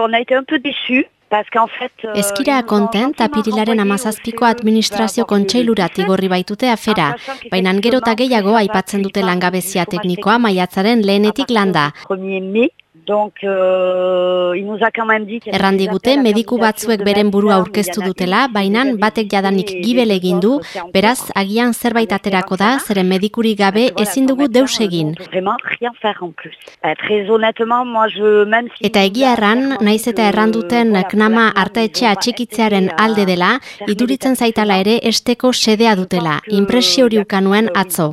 On a été un peu déçus. Eskira konten tapirilaren amazazpiko administrazio kontseilurat igorri baitute afera, baina gero eta gehiago aipatzen dute langabezia teknikoa maiatzaren lehenetik landa. Errandigute mediku batzuek beren burua aurkeztu dutela, baina batek jadanik gibel egin du, beraz agian zerbait aterako da, zeren medikuri gabe ezin dugu deus egin. Eta egia erran, naiz eta erranduten knama artaetxea txikitzearen alde dela, iduritzen zaitala ere esteko sedea dutela, impresio hori ukanuen atzo.